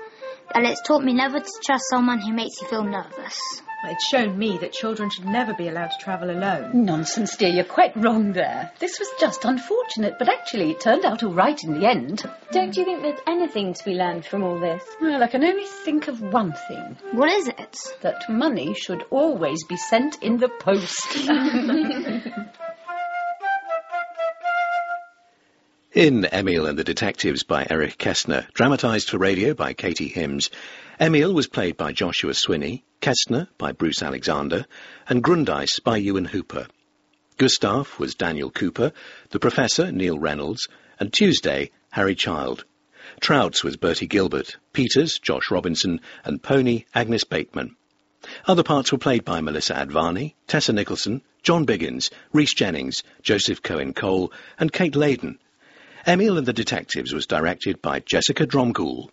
That it's taught me never to trust someone who makes you feel nervous. It's shown me that children should never be allowed to travel alone. Nonsense, dear. You're quite wrong there. This was just unfortunate, but actually it turned out all right in the end. Don't you think there's anything to be learned from all this? Well, I can only think of one thing. What is it? That money should always be sent in the post. In Emil and the Detectives by Eric Kästner, dramatised for radio by Katie Hims, Emil was played by Joshua Swinney, Kästner by Bruce Alexander, and Grundeis by Ewan Hooper. Gustav was Daniel Cooper, the Professor Neil Reynolds, and Tuesday Harry Child. Trouts was Bertie Gilbert, Peters Josh Robinson, and Pony Agnes Bateman. Other parts were played by Melissa Advani, Tessa Nicholson, John Biggins, Rhys Jennings, Joseph Cohen Cole, and Kate Layden. Emil and the Detectives was directed by Jessica Dromgoole.